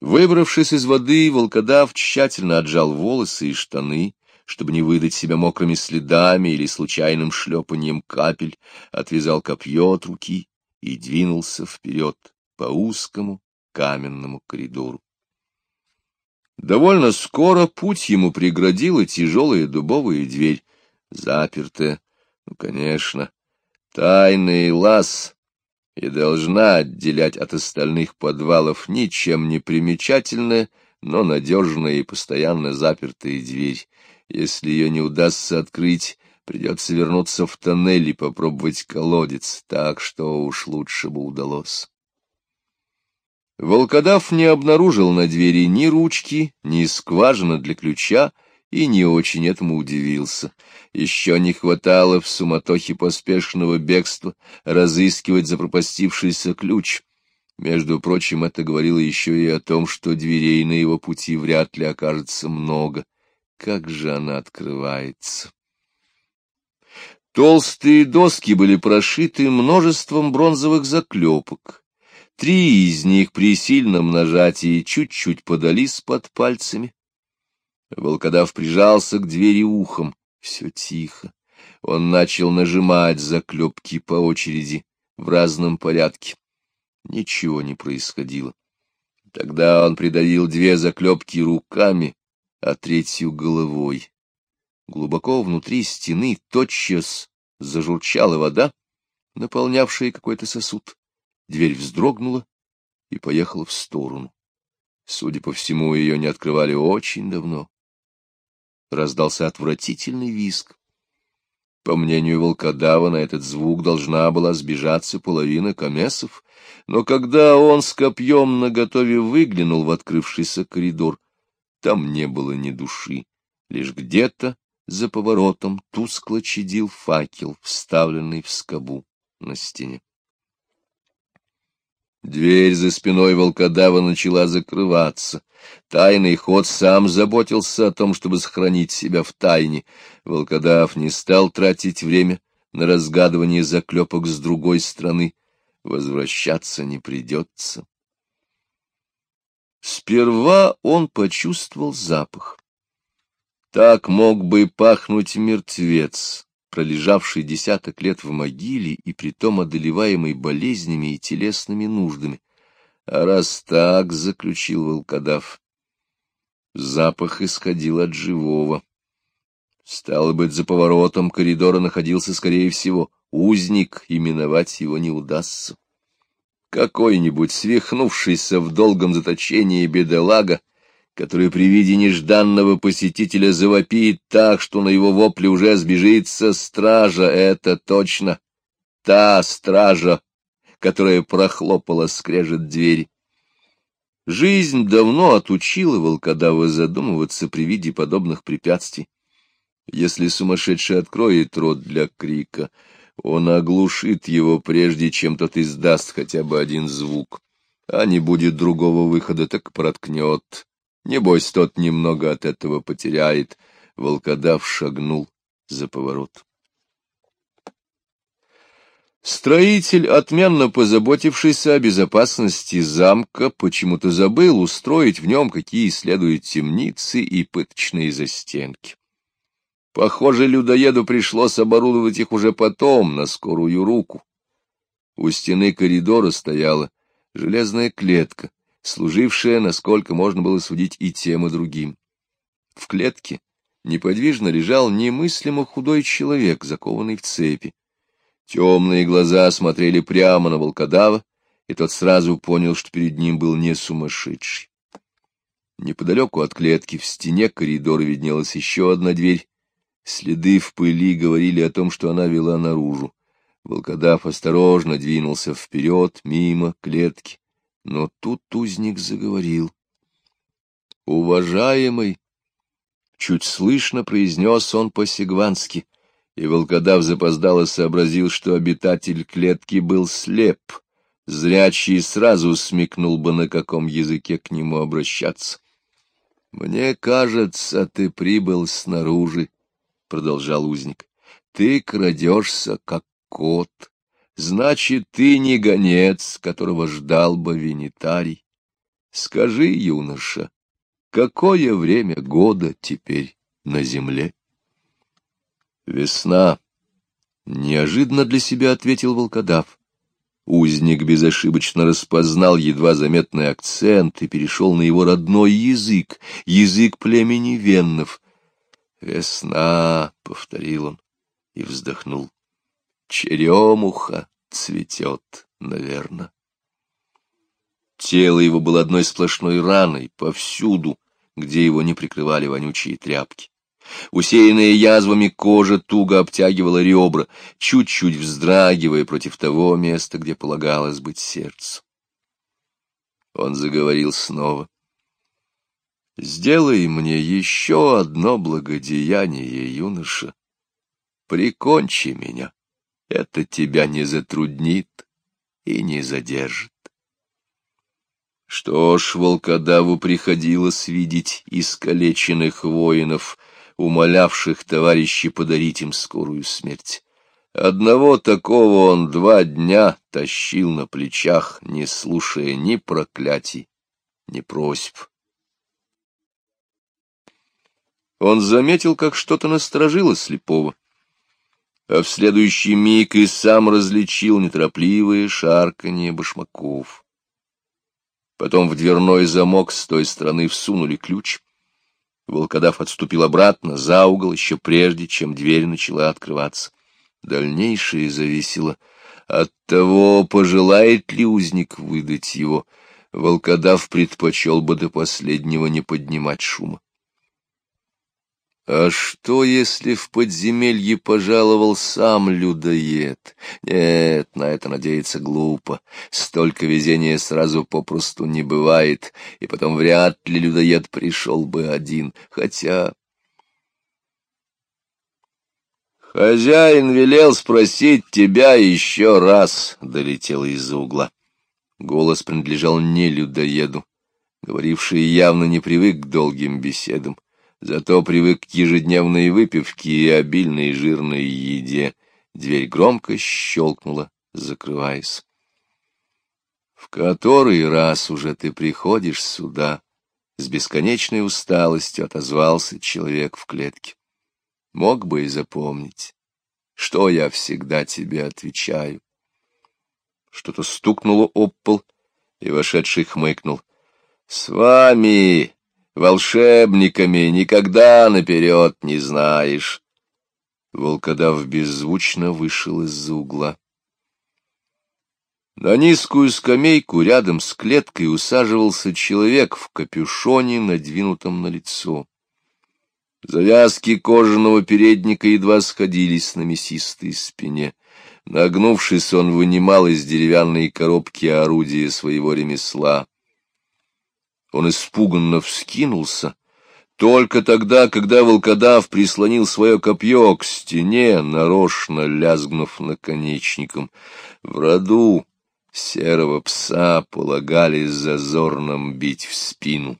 Выбравшись из воды, волкодав тщательно отжал волосы и штаны, чтобы не выдать себя мокрыми следами или случайным шлепанием капель, отвязал копье от руки и двинулся вперед по узкому каменному коридору. Довольно скоро путь ему преградила тяжелая дубовая дверь, запертая, ну, конечно, тайный лаз, и должна отделять от остальных подвалов ничем не примечательная, но надежная и постоянно запертая дверь. Если ее не удастся открыть, придется вернуться в тоннель и попробовать колодец, так что уж лучше бы удалось. Волкодав не обнаружил на двери ни ручки, ни скважины для ключа, и не очень этому удивился. Еще не хватало в суматохе поспешного бегства разыскивать запропастившийся ключ. Между прочим, это говорило еще и о том, что дверей на его пути вряд ли окажется много. Как же она открывается! Толстые доски были прошиты множеством бронзовых заклепок. Три из них при сильном нажатии чуть-чуть подались под пальцами. Волкодав прижался к двери ухом. Все тихо. Он начал нажимать заклепки по очереди в разном порядке. Ничего не происходило. Тогда он придавил две заклепки руками, а третью головой. Глубоко внутри стены тотчас зажурчала вода, наполнявшая какой-то сосуд. Дверь вздрогнула и поехала в сторону. Судя по всему, ее не открывали очень давно раздался отвратительный визг. По мнению волкодава, на этот звук должна была сбежаться половина комесов, но когда он с копьем наготове выглянул в открывшийся коридор, там не было ни души, лишь где-то за поворотом тускло чадил факел, вставленный в скобу на стене. Дверь за спиной волкодава начала закрываться. Тайный ход сам заботился о том, чтобы сохранить себя в тайне. Волкодав не стал тратить время на разгадывание заклепок с другой стороны. Возвращаться не придется. Сперва он почувствовал запах. Так мог бы пахнуть мертвец, пролежавший десяток лет в могиле и притом одолеваемый болезнями и телесными нуждами. А раз так, — заключил волкодав, — запах исходил от живого. Стало быть, за поворотом коридора находился, скорее всего, узник, и миновать его не удастся. Какой-нибудь свихнувшийся в долгом заточении бедолага который при виде нежданного посетителя завопит так, что на его вопле уже сбежится стража, это точно та стража, которая прохлопала скрежет двери. Жизнь давно отучила волкодава задумываться при виде подобных препятствий. Если сумасшедший откроет рот для крика, он оглушит его, прежде чем тот издаст хотя бы один звук. А не будет другого выхода, так проткнет Небось, тот немного от этого потеряет. Волкодав шагнул за поворот. Строитель, отменно позаботившийся о безопасности замка, почему-то забыл устроить в нем какие следуют темницы и пыточные застенки. Похоже, людоеду пришлось оборудовать их уже потом, на скорую руку. У стены коридора стояла железная клетка, служившая, насколько можно было судить, и тем, и другим. В клетке неподвижно лежал немыслимо худой человек, закованный в цепи. Темные глаза смотрели прямо на волкодава, и тот сразу понял, что перед ним был не сумасшедший. Неподалеку от клетки в стене коридора виднелась еще одна дверь. Следы в пыли говорили о том, что она вела наружу. Волкодав осторожно двинулся вперед, мимо клетки, но тут узник заговорил. «Уважаемый!» — чуть слышно произнес он по-сигвански, и волкодав запоздало сообразил, что обитатель клетки был слеп. Зрячий сразу смекнул бы, на каком языке к нему обращаться. «Мне кажется, ты прибыл снаружи», — продолжал узник. «Ты крадешься, как кот. Значит, ты не гонец, которого ждал бы Венитарий. Скажи, юноша, какое время года теперь на земле? Весна. Неожиданно для себя ответил волкодав. Узник безошибочно распознал едва заметный акцент и перешел на его родной язык, язык племени Веннов. «Весна», — повторил он и вздохнул, — «черемуха цветет, наверное». Тело его было одной сплошной раной повсюду, где его не прикрывали вонючие тряпки. Усеянная язвами кожа туго обтягивала ребра, чуть-чуть вздрагивая против того места, где полагалось быть сердцу. Он заговорил снова. «Сделай мне еще одно благодеяние, юноша. Прикончи меня. Это тебя не затруднит и не задержит». Что ж, волкодаву приходилось видеть искалеченных воинов, умолявших товарищей подарить им скорую смерть. Одного такого он два дня тащил на плечах, не слушая ни проклятий, ни просьб. Он заметил, как что-то насторожило слепого, а в следующий миг и сам различил неторопливое шарканье башмаков. Потом в дверной замок с той стороны всунули ключ. Волкодав отступил обратно, за угол, еще прежде, чем дверь начала открываться. Дальнейшее зависело от того, пожелает ли узник выдать его. Волкодав предпочел бы до последнего не поднимать шума. А что, если в подземелье пожаловал сам людоед? Нет, на это надеяться глупо. Столько везения сразу попросту не бывает, и потом вряд ли людоед пришел бы один, хотя... «Хозяин велел спросить тебя еще раз», — долетело из-за угла. Голос принадлежал не людоеду, говоривший явно не привык к долгим беседам зато привык к ежедневной выпивке и обильной жирной еде. Дверь громко щелкнула, закрываясь. — В который раз уже ты приходишь сюда? С бесконечной усталостью отозвался человек в клетке. Мог бы и запомнить, что я всегда тебе отвечаю. Что-то стукнуло об пол, и вошедший хмыкнул. — С вами волшебниками никогда наперед не знаешь. Волкодав беззвучно вышел из-за угла. На низкую скамейку рядом с клеткой усаживался человек в капюшоне, надвинутом на лицо. Завязки кожаного передника едва сходились на мясистой спине. Нагнувшись, он вынимал из деревянной коробки орудие своего ремесла. Он испуганно вскинулся. Только тогда, когда волкодав прислонил свое копье к стене, нарочно лязгнув наконечником, в роду серого пса полагались зазорным бить в спину,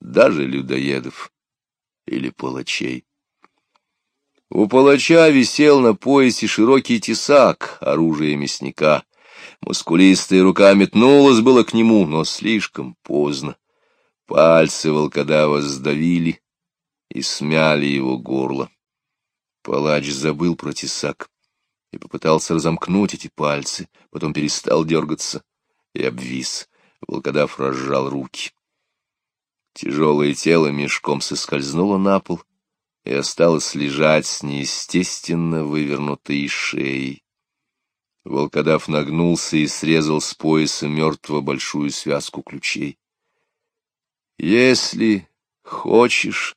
даже людоедов или палачей. У палача висел на поясе широкий тесак, оружие мясника. Мускулистая рука метнулась было к нему, но слишком поздно. Пальцы волкодава сдавили и смяли его горло. Палач забыл про тесак и попытался разомкнуть эти пальцы, потом перестал дергаться и обвис. Волкодав разжал руки. Тяжелое тело мешком соскользнуло на пол и осталось лежать с неестественно вывернутой шеей. Волкодав нагнулся и срезал с пояса мертвого большую связку ключей. Если хочешь,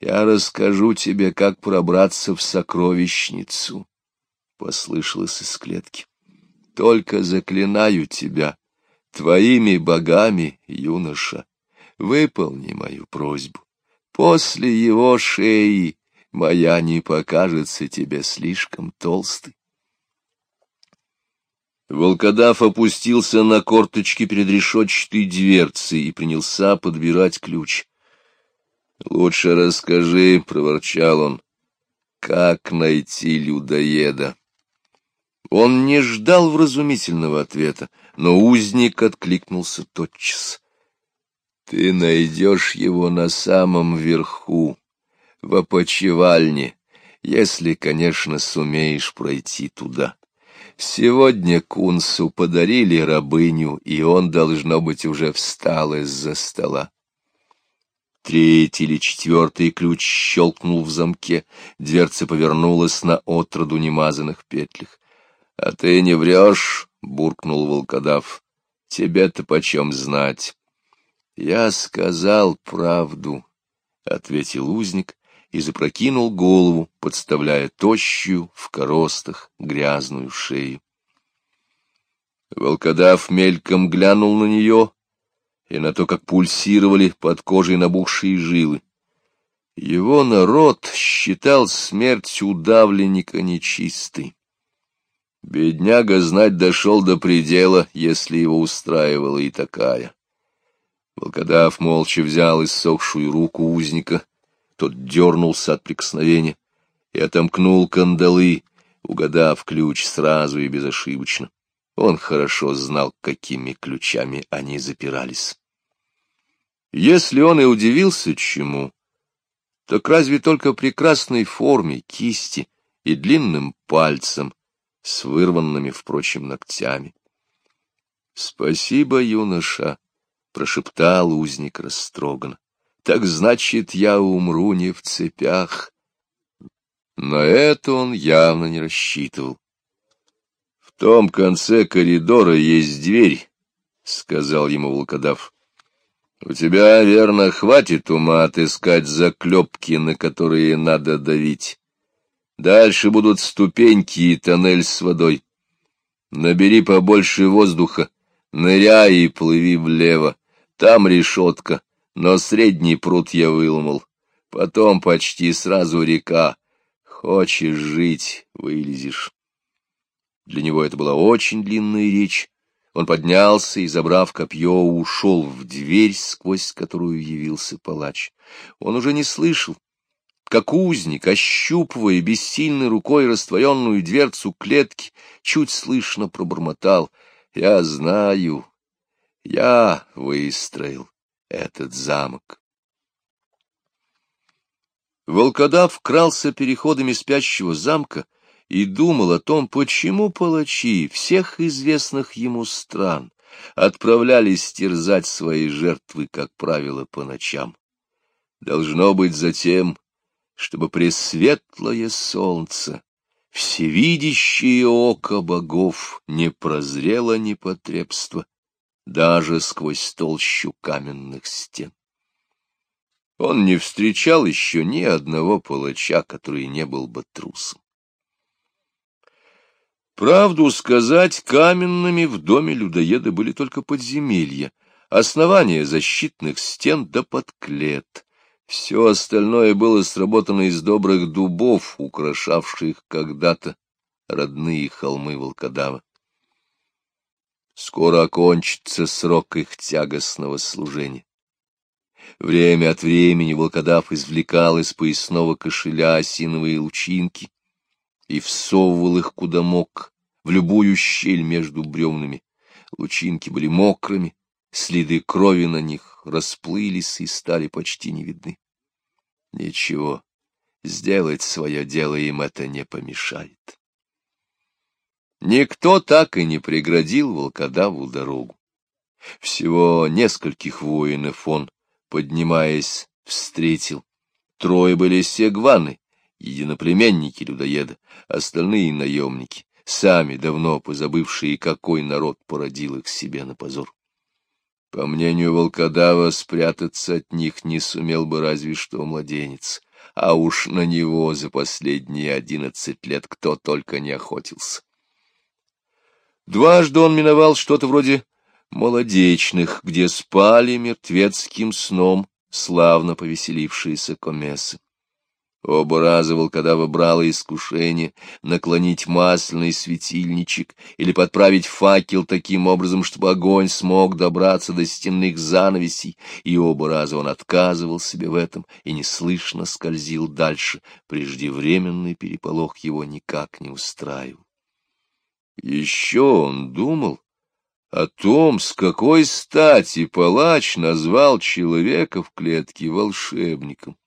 я расскажу тебе, как пробраться в сокровищницу, — послышалось из клетки. Только заклинаю тебя, твоими богами, юноша, выполни мою просьбу. После его шеи моя не покажется тебе слишком толстой. Волкодав опустился на корточки перед решетчатой дверцей и принялся подбирать ключ. — Лучше расскажи, — проворчал он, — как найти людоеда. Он не ждал вразумительного ответа, но узник откликнулся тотчас. Ты найдешь его на самом верху, в опочивальне, если, конечно, сумеешь пройти туда. Сегодня Кунсу подарили рабыню, и он, должно быть, уже встал из-за стола. Третий или четвертый ключ щелкнул в замке, дверца повернулась на отроду немазанных петлях. — А ты не врешь, — буркнул волкодав. — Тебе-то почем знать? — Я сказал правду, — ответил узник и запрокинул голову, подставляя тощую в коростах грязную шею. Волкодав мельком глянул на нее и на то, как пульсировали под кожей набухшие жилы. Его народ считал смерть удавленника нечистой. Бедняга знать дошел до предела, если его устраивала и такая. Волкодав молча взял иссохшую руку узника тот дернулся от прикосновения и отомкнул кандалы, угадав ключ сразу и безошибочно. Он хорошо знал, какими ключами они запирались. Если он и удивился чему, так разве только прекрасной форме кисти и длинным пальцем с вырванными, впрочем, ногтями. — Спасибо, юноша, — прошептал узник растроганно так значит, я умру не в цепях. Но это он явно не рассчитывал. — В том конце коридора есть дверь, — сказал ему волкодав. — У тебя, верно, хватит ума отыскать заклепки, на которые надо давить. Дальше будут ступеньки и тоннель с водой. Набери побольше воздуха, ныряй и плыви влево. Там решетка но средний пруд я выломал. Потом почти сразу река. Хочешь жить — вылезешь. Для него это была очень длинная речь. Он поднялся и, забрав копье, ушел в дверь, сквозь которую явился палач. Он уже не слышал, как узник, ощупывая бессильной рукой растворенную дверцу клетки, чуть слышно пробормотал. «Я знаю, я выстроил этот замок. Волкодав крался переходами спящего замка и думал о том, почему палачи всех известных ему стран отправлялись терзать свои жертвы, как правило, по ночам. Должно быть затем, чтобы пресветлое солнце, всевидящее око богов, не прозрело непотребство, даже сквозь толщу каменных стен. Он не встречал еще ни одного палача, который не был бы трусом. Правду сказать, каменными в доме людоеда были только подземелья, основания защитных стен да подклет. Все остальное было сработано из добрых дубов, украшавших когда-то родные холмы волкодава. Скоро окончится срок их тягостного служения. Время от времени волкодав извлекал из поясного кошеля осиновые лучинки и всовывал их куда мог, в любую щель между бревнами. Лучинки были мокрыми, следы крови на них расплылись и стали почти не видны. Ничего, сделать свое дело им это не помешает. Никто так и не преградил волкодаву дорогу. Всего нескольких воинов он, поднимаясь, встретил. Трое были сегваны, единоплеменники людоеда, остальные наемники, сами давно позабывшие, какой народ породил их себе на позор. По мнению волкодава, спрятаться от них не сумел бы разве что младенец, а уж на него за последние одиннадцать лет кто только не охотился. Дважды он миновал что-то вроде молодечных, где спали мертвецким сном славно повеселившиеся комесы. Оба раза волкодава брало искушение наклонить масляный светильничек или подправить факел таким образом, чтобы огонь смог добраться до стенных занавесей, и оба раза он отказывал себе в этом и неслышно скользил дальше, преждевременный переполох его никак не устраивал. Еще он думал о том, с какой стати палач назвал человека в клетке волшебником.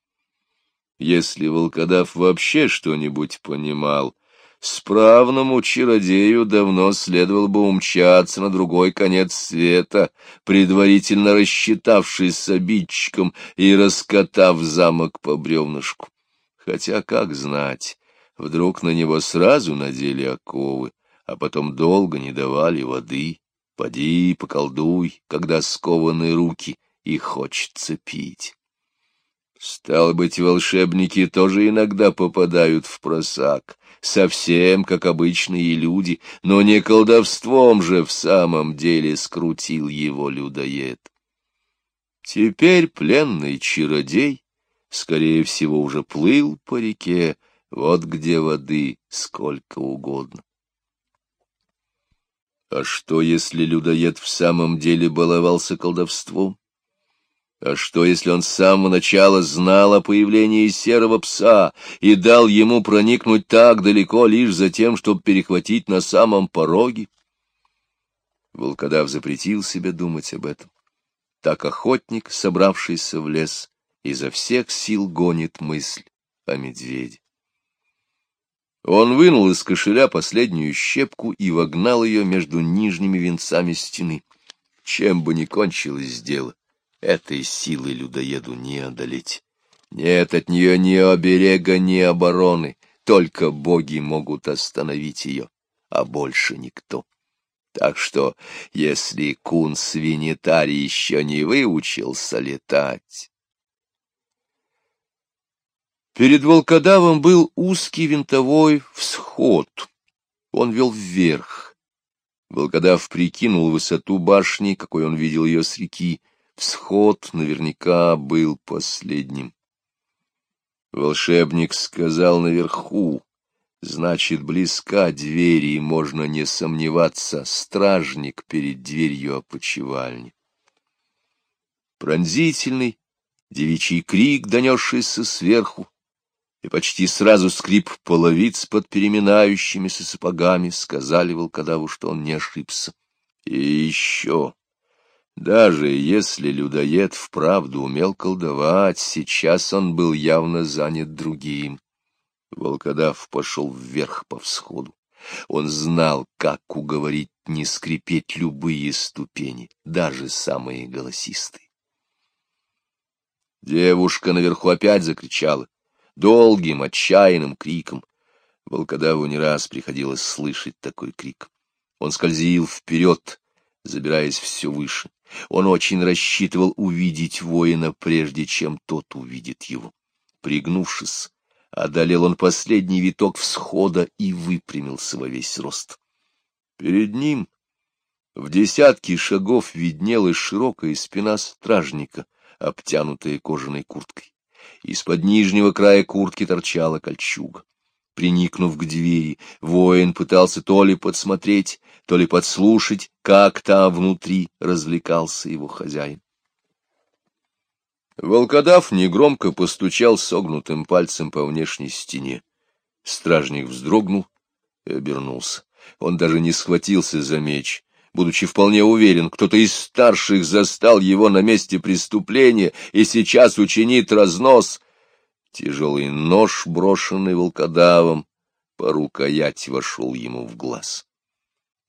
Если волкодав вообще что-нибудь понимал, справному чародею давно следовало бы умчаться на другой конец света, предварительно рассчитавшись с обидчиком и раскатав замок по бревнышку. Хотя, как знать, вдруг на него сразу надели оковы, а потом долго не давали воды. Поди, поколдуй, когда скованы руки и хочется пить. Стало быть, волшебники тоже иногда попадают в просак, совсем как обычные люди, но не колдовством же в самом деле скрутил его людоед. Теперь пленный чародей, скорее всего, уже плыл по реке, вот где воды сколько угодно. А что, если людоед в самом деле баловался колдовством? А что, если он с самого начала знал о появлении серого пса и дал ему проникнуть так далеко лишь за тем, чтобы перехватить на самом пороге? Волкодав запретил себе думать об этом. Так охотник, собравшийся в лес, изо всех сил гонит мысль о медведе. Он вынул из кошеля последнюю щепку и вогнал ее между нижними венцами стены. Чем бы ни кончилось дело, этой силы людоеду не одолеть. Нет от нее ни оберега, ни обороны, только боги могут остановить ее, а больше никто. Так что, если кун-свинитарий еще не выучился летать, Перед волкодавом был узкий винтовой всход. Он вел вверх. Волкодав прикинул высоту башни, какой он видел ее с реки. Всход наверняка был последним. Волшебник сказал наверху. Значит, близка двери, и можно не сомневаться, стражник перед дверью опочивальни. Пронзительный девичий крик, донесшийся сверху, и почти сразу скрип половиц под переминающимися сапогами сказали волкодаву, что он не ошибся. И еще, даже если людоед вправду умел колдовать, сейчас он был явно занят другим. Волкодав пошел вверх по всходу. Он знал, как уговорить не скрипеть любые ступени, даже самые голосистые. Девушка наверху опять закричала долгим, отчаянным криком. Волкодаву не раз приходилось слышать такой крик. Он скользил вперед, забираясь все выше. Он очень рассчитывал увидеть воина, прежде чем тот увидит его. Пригнувшись, одолел он последний виток всхода и выпрямился во весь рост. Перед ним в десятки шагов виднелась широкая спина стражника, обтянутая кожаной курткой. Из-под нижнего края куртки торчала кольчуга. Приникнув к двери, воин пытался то ли подсмотреть, то ли подслушать, как там внутри развлекался его хозяин. Волкодав негромко постучал согнутым пальцем по внешней стене. Стражник вздрогнул и обернулся. Он даже не схватился за меч, будучи вполне уверен, кто-то из старших застал его на месте преступления и сейчас учинит разнос. Тяжелый нож, брошенный волкодавом, по рукоять вошел ему в глаз.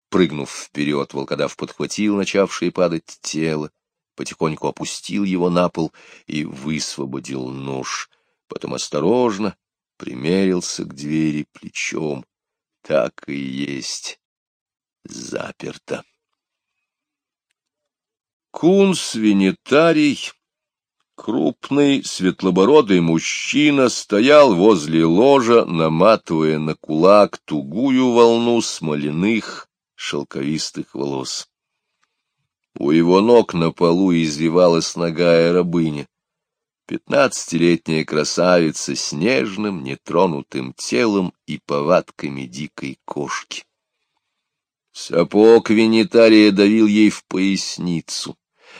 Прыгнув вперед, волкодав подхватил начавшее падать тело, потихоньку опустил его на пол и высвободил нож. Потом осторожно примерился к двери плечом. Так и есть. Заперто. Кун-свинитарий, крупный светлобородый мужчина, стоял возле ложа, наматывая на кулак тугую волну смоляных шелковистых волос. У его ног на полу извивалась ногая рабыня, пятнадцатилетняя красавица с нежным, нетронутым телом и повадками дикой кошки. Сапог винитария давил ей в поясницу.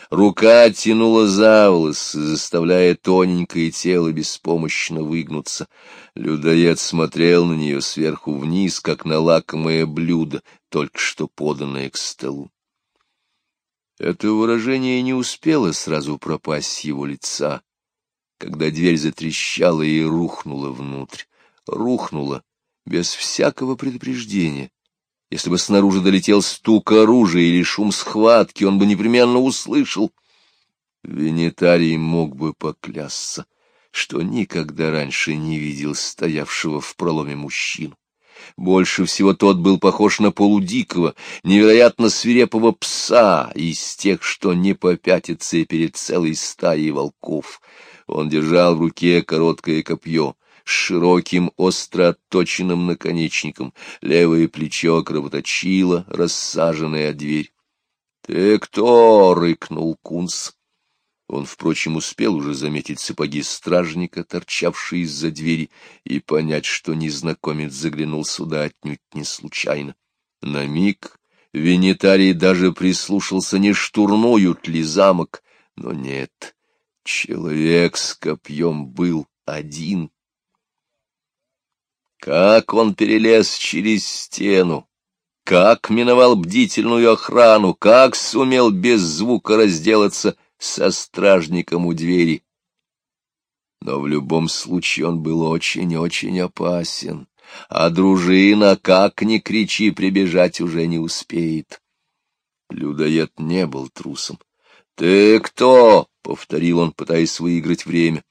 Рука тянула за волосы, заставляя тоненькое тело беспомощно выгнуться. Людоед смотрел на нее сверху вниз, как на лакомое блюдо, только что поданное к столу. Это выражение не успело сразу пропасть с его лица, когда дверь затрещала и рухнула внутрь. Рухнула без всякого предупреждения. Если бы снаружи долетел стук оружия или шум схватки, он бы непременно услышал. Венетарий мог бы поклясться, что никогда раньше не видел стоявшего в проломе мужчину. Больше всего тот был похож на полудикого, невероятно свирепого пса из тех, что не попятится перед целой стаей волков. Он держал в руке короткое копье с широким, остро отточенным наконечником, левое плечо кровоточило, рассаженное дверь. — Ты кто? — рыкнул Кунс. Он, впрочем, успел уже заметить сапоги стражника, торчавшие из-за двери, и понять, что незнакомец заглянул сюда отнюдь не случайно. На миг Венетарий даже прислушался, не штурмуют ли замок, но нет, человек с копьем был один. Как он перелез через стену, как миновал бдительную охрану, как сумел без звука разделаться со стражником у двери. Но в любом случае он был очень-очень опасен, а дружина, как ни кричи, прибежать уже не успеет. Людоед не был трусом. — Ты кто? — повторил он, пытаясь выиграть время.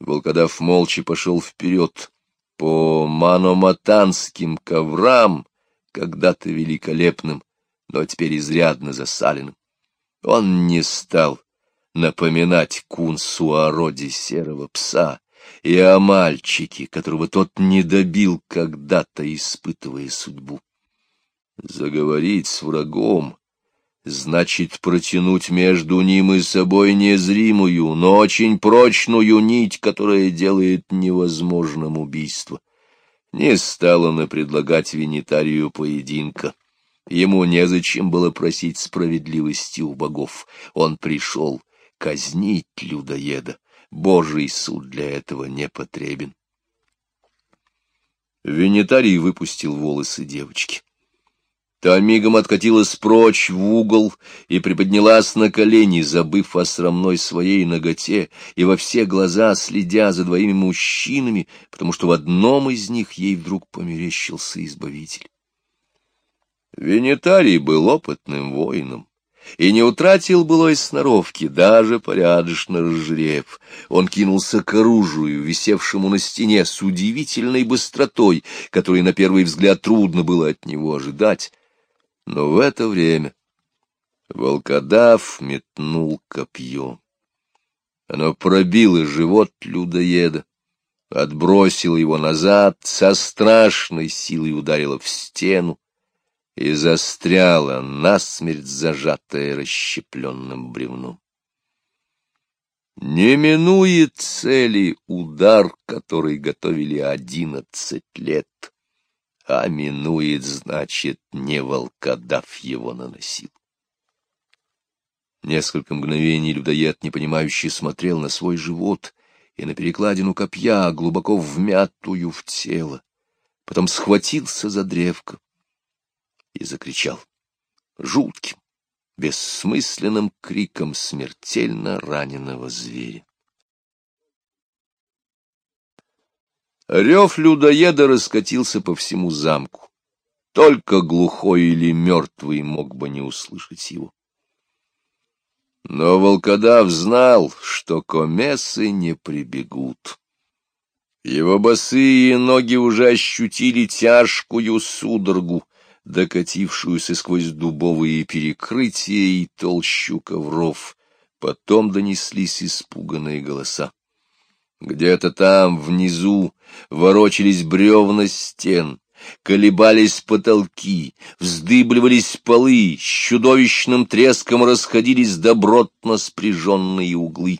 Волкодав молча пошел вперед по маноматанским коврам, когда-то великолепным, но теперь изрядно засаленным. Он не стал напоминать Кунсу о роде серого пса и о мальчике, которого тот не добил когда-то, испытывая судьбу. Заговорить с врагом значит протянуть между ним и собой незримую, но очень прочную нить, которая делает невозможным убийство. Не стала она предлагать Венитарию поединка. Ему незачем было просить справедливости у богов. Он пришел казнить людоеда. Божий суд для этого не потребен. Венетарий выпустил волосы девочки. Та мигом откатилась прочь в угол и приподнялась на колени, забыв о срамной своей ноготе и во все глаза следя за двоими мужчинами, потому что в одном из них ей вдруг померещился избавитель. Венетарий был опытным воином и не утратил былой сноровки, даже порядочно разжрев. Он кинулся к оружию, висевшему на стене с удивительной быстротой, которой на первый взгляд трудно было от него ожидать. Но в это время волкодав метнул копье. Оно пробило живот людоеда, отбросило его назад, со страшной силой ударило в стену, и застряла насмерть зажатая расщепленным бревном. Не минует цели удар, который готовили одиннадцать лет, а минует, значит, не волкодав его наносил. Несколько мгновений людоед, непонимающий, смотрел на свой живот и на перекладину копья, глубоко вмятую в тело. Потом схватился за древко, и закричал. Жутким, бессмысленным криком смертельно раненого зверя. Рев людоеда раскатился по всему замку. Только глухой или мертвый мог бы не услышать его. Но волкодав знал, что комесы не прибегут. Его босые ноги уже ощутили тяжкую судорогу, докатившуюся сквозь дубовые перекрытия и толщу ковров. Потом донеслись испуганные голоса. Где-то там, внизу, ворочались бревна стен, колебались потолки, вздыбливались полы, с чудовищным треском расходились добротно спряженные углы.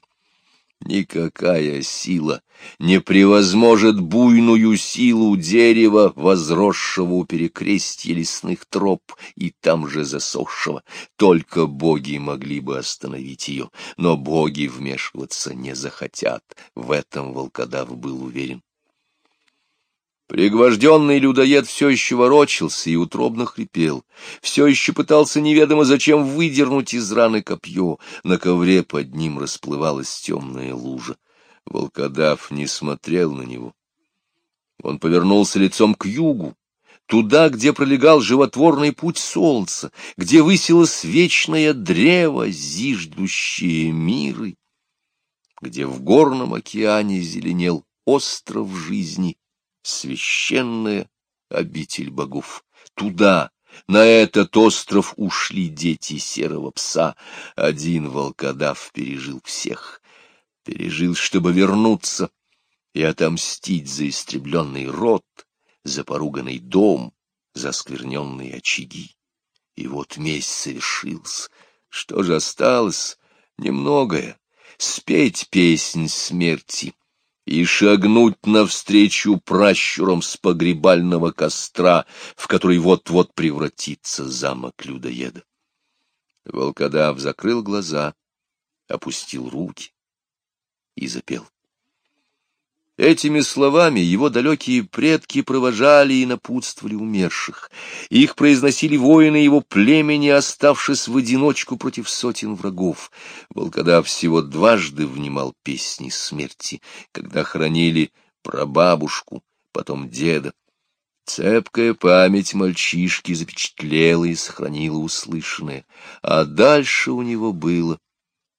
Никакая сила не превозможет буйную силу дерева, возросшего у перекрестья лесных троп и там же засохшего. Только боги могли бы остановить ее, но боги вмешиваться не захотят. В этом волкодав был уверен. Пригвожденный людоед все еще ворочался и утробно хрипел, все еще пытался неведомо зачем выдернуть из раны копье, на ковре под ним расплывалась темная лужа. Волкодав не смотрел на него. Он повернулся лицом к югу, туда, где пролегал животворный путь солнца, где высилось вечное древо, зиждущее миры, где в горном океане зеленел остров жизни — священная обитель богов. Туда, на этот остров ушли дети серого пса. Один волкодав пережил всех. Пережил, чтобы вернуться и отомстить за истребленный род, за поруганный дом, за скверненные очаги. И вот месть совершился. Что же осталось? Немногое. Спеть песнь смерти и шагнуть навстречу пращурам с погребального костра, в который вот-вот превратится замок людоеда. Волкодав закрыл глаза, опустил руки и запел. Этими словами его далекие предки провожали и напутствовали умерших. Их произносили воины его племени, оставшись в одиночку против сотен врагов. Волкодав всего дважды внимал песни смерти, когда хоронили прабабушку, потом деда. Цепкая память мальчишки запечатлела и сохранила услышанное, а дальше у него было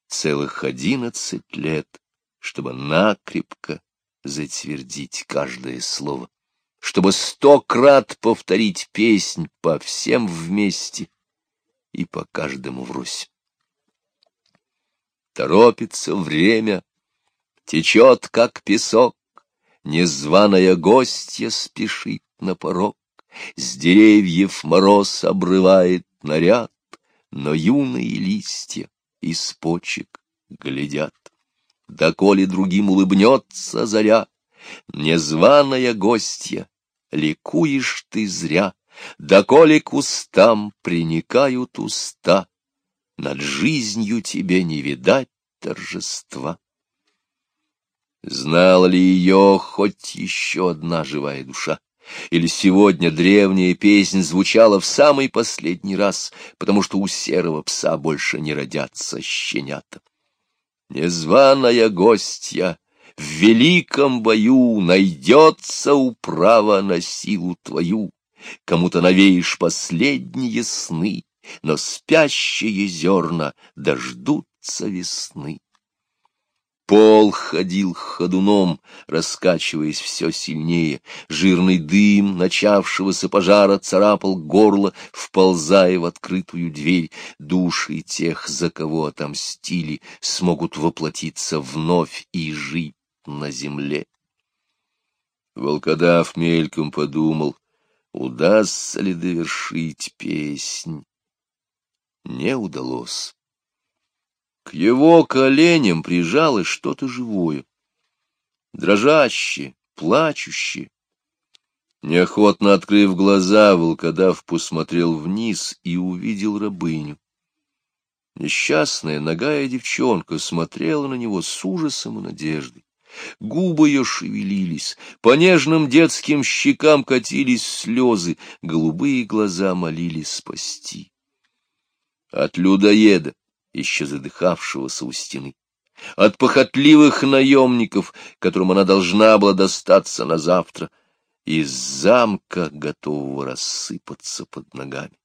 целых одиннадцать лет, чтобы накрепко затвердить каждое слово, чтобы сто крат повторить песнь по всем вместе и по каждому врозь. Торопится время, течет, как песок, незваная гостья спешит на порог, с деревьев мороз обрывает наряд, но юные листья из почек глядят доколе другим улыбнется заря. Незваная гостья, ликуешь ты зря, доколе к устам приникают уста, над жизнью тебе не видать торжества. Знала ли ее хоть еще одна живая душа? Или сегодня древняя песнь звучала в самый последний раз, потому что у серого пса больше не родятся щенята? Незваная гостья, в великом бою найдется управа на силу твою. Кому-то навеешь последние сны, но спящие зерна дождутся весны. Пол ходил ходуном, раскачиваясь все сильнее. Жирный дым начавшегося пожара царапал горло, вползая в открытую дверь. Души тех, за кого отомстили, смогут воплотиться вновь и жить на земле. Волкодав мельком подумал, удастся ли довершить песнь. Не удалось. К его коленям прижалось что-то живое, дрожащее, плачущее. Неохотно открыв глаза, волкодав посмотрел вниз и увидел рабыню. Несчастная, ногая девчонка смотрела на него с ужасом и надеждой. Губы ее шевелились, по нежным детским щекам катились слезы, голубые глаза молились спасти. От людоеда, еще задыхавшегося у стены, от похотливых наемников, которым она должна была достаться на завтра, из замка, готового рассыпаться под ногами.